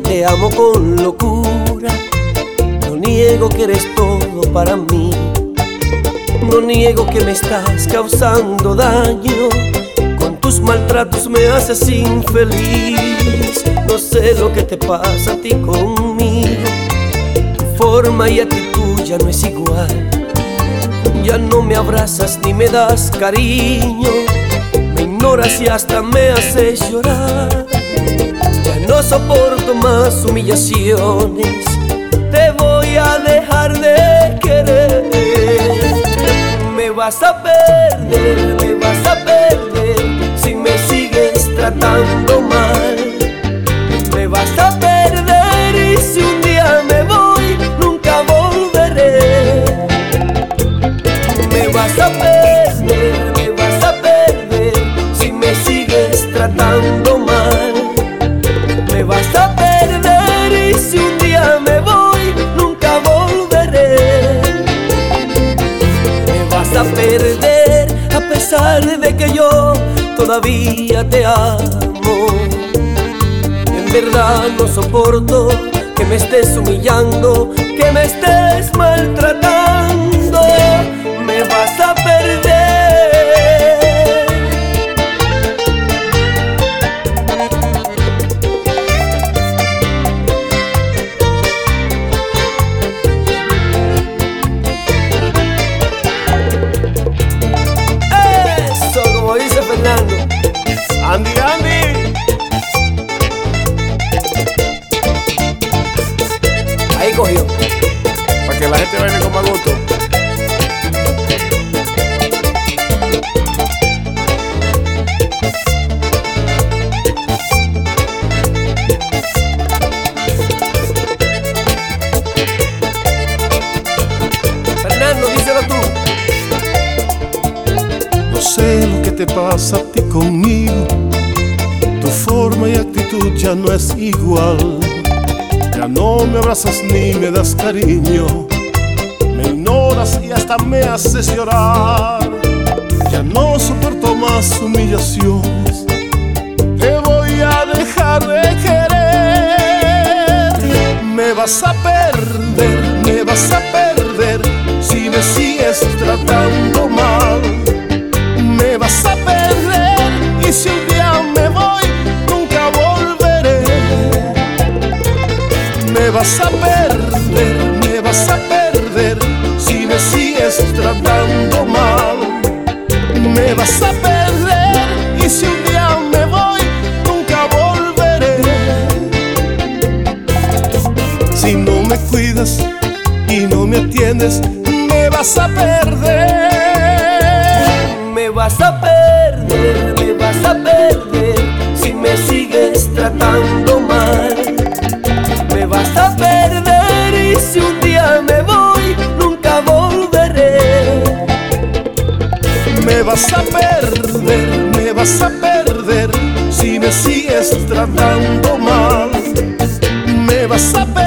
te amo con locura, no niego que eres todo para mí. No niego que me estás causando daño, con tus maltratos me haces infeliz. No sé lo que te pasa a ti conmigo, tu forma y actitud ya no es igual. Ya no me abrazas ni me das cariño, me ignoras y hasta me haces llorar. Ya no soporto más humillaciones, te voy a dejar de querer. Me vas a perder, me te amo. En verdad no soporto que me estés humillando, que me estés que la gente baile con más gusto. Fernando, díselo tú. No sé lo que te pasa a ti conmigo. Tu forma y actitud ya no es igual. Ya no me abrazas ni me das cariño. Y hasta me haces llorar. Ya no soporto más humillaciones. Te voy a dejar de querer. Me vas a perder, me vas a perder si me sigues tratando mal me vas a perder y si un día me voy nunca volveré. Me vas a perder, me vas a perder tratando mal. Me vas a perder y si un día me voy nunca volveré. Si no me cuidas y no me atiendes, me vas a perder. Me vas a perder, si me sigues tratando mal. Me vas a perder